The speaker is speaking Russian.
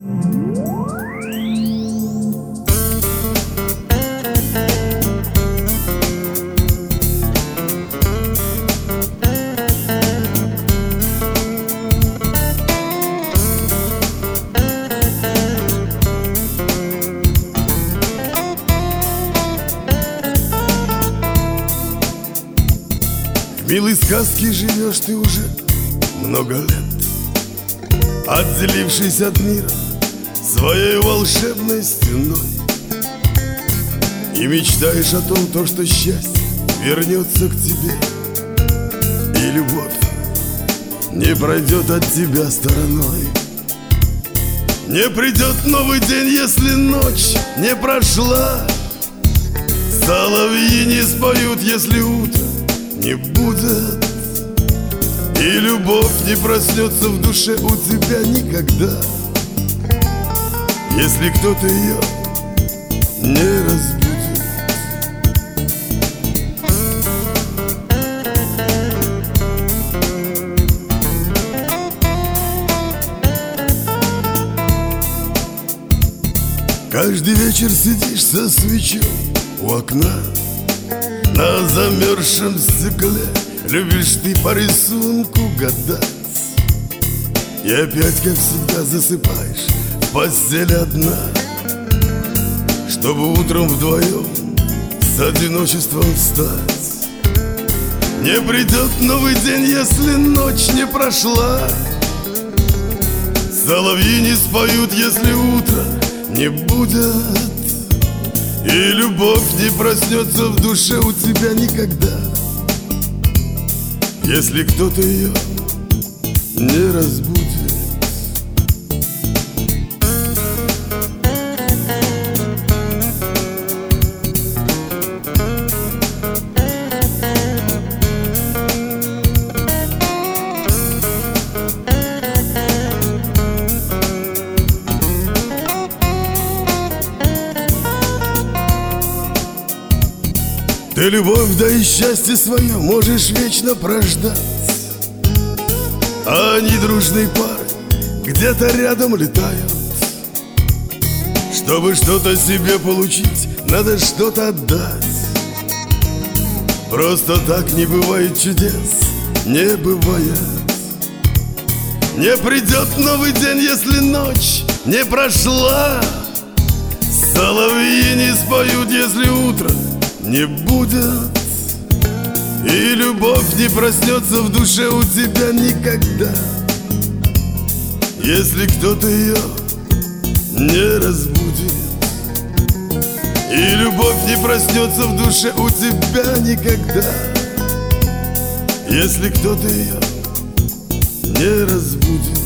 Милой сказке живешь ты уже много лет Отделившись от мира своей волшебной стеной. И мечтаешь о том, то, что счастье вернется к тебе. И любовь не пройдет от тебя стороной. Не придет новый день, если ночь не прошла. Соловьи не споют, если утро не будет. И любовь не проснется в душе у тебя никогда Если кто-то ее не разбудит. Каждый вечер сидишь со свечой у окна. На замерзшем стекле Любишь ты по рисунку гадать. И опять, как всегда, засыпаешь в постели одна Чтобы утром вдвоем с одиночеством встать. Не придет новый день, если ночь не прошла. Соловьи не споют, если утро не будет. И любовь не проснется в душе у тебя никогда. Если кто-то ее не разбудит Ты любовь, да и счастье свое можешь вечно прождать. А они дружные пары где-то рядом летают. Чтобы что-то себе получить, надо что-то отдать. Просто так не бывает чудес, не бывает. Не придет новый день, если ночь не прошла. Соловьи не споют, если утро не будет. И любовь не проснется в душе у тебя никогда. Если кто-то ее не разбудит. И любовь не проснется в душе у тебя никогда. Если кто-то ее не разбудит